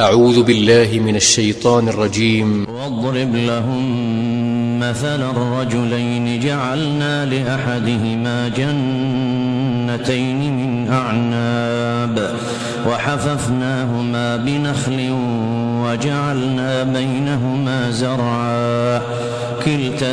أعوذ بالله من الشيطان الرجيم. واضرب لهم مثل الرجلين جعلنا لأحدهما جنتين من أعناب وحففناهما بنخل وجعلنا بينهما زرعا. كلتا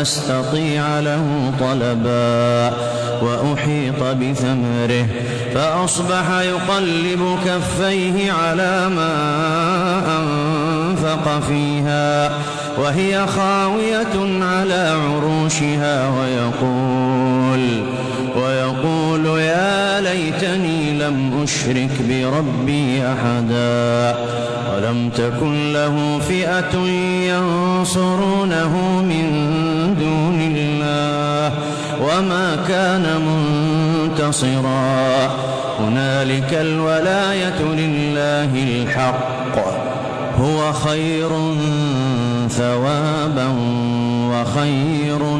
تستطيع له طلبا وأحيط بثمره فأصبح يقلب كفيه على ما أنفق فيها وهي خاوية على عروشها ويقول ويقول يا ليتني لم أشرك بربي أحدا ولم تكن له فئة ينصرونه من وما كان منتصرا. هنالك الولاية لله الحق. هو خير ثوابا وخير